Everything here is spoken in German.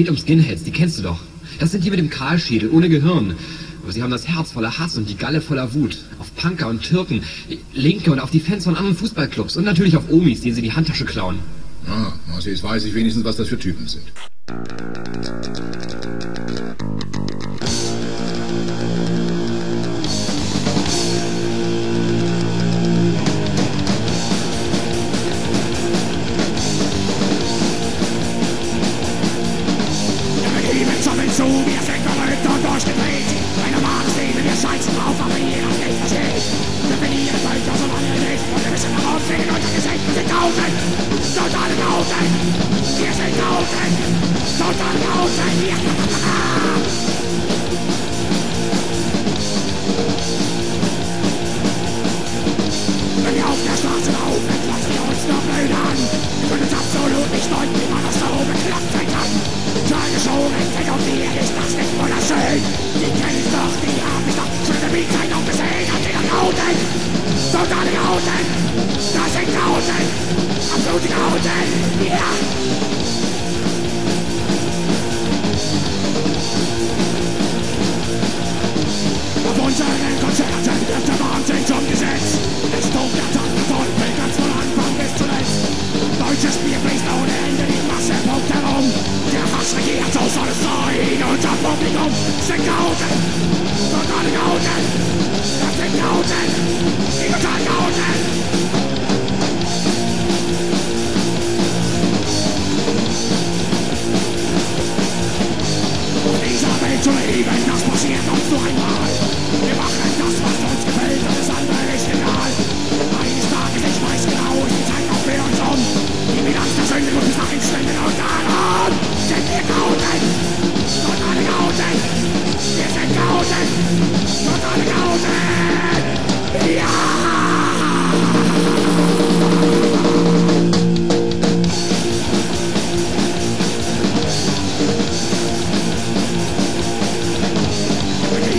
Geht um Skinheads, die kennst du doch. Das sind die mit dem Kahlschädel, ohne Gehirn. Aber sie haben das Herz voller Hass und die Galle voller Wut. Auf Punker und Türken, Linke und auf die Fans von anderen Fußballclubs und natürlich auf Omis, denen sie die Handtasche klauen. Ah, jetzt weiß ich wenigstens, was das für Typen sind. Wir sind Tausend. Total Tausend. Ja. Wenn wir auf der Straße laufen, lassen wir uns nur blöd an. Wir können uns absolut nicht deuten, wie man das da oben klappt kann. Tagesschau, und mir ist das nicht wunderschön. Die kenn ich doch, die hab ich doch schon in der Bildzeitung gesehen. Und die Rauten, totale Rauten, das sind Rauten, absolute Rauten, ja. zu lieben, das passiert uns nur einmal. Wir machen das, was uns gefällt, alles andere ist egal. Eines Tages, ich weiß genau, die Zeit auch für uns um. Die Bilanz der Sünde muss nach ihm schwimmen und daran sind wir Gauten. Chaoten. alle Gauten. Wir sind Chaoten. Totale Chaoten. Ja!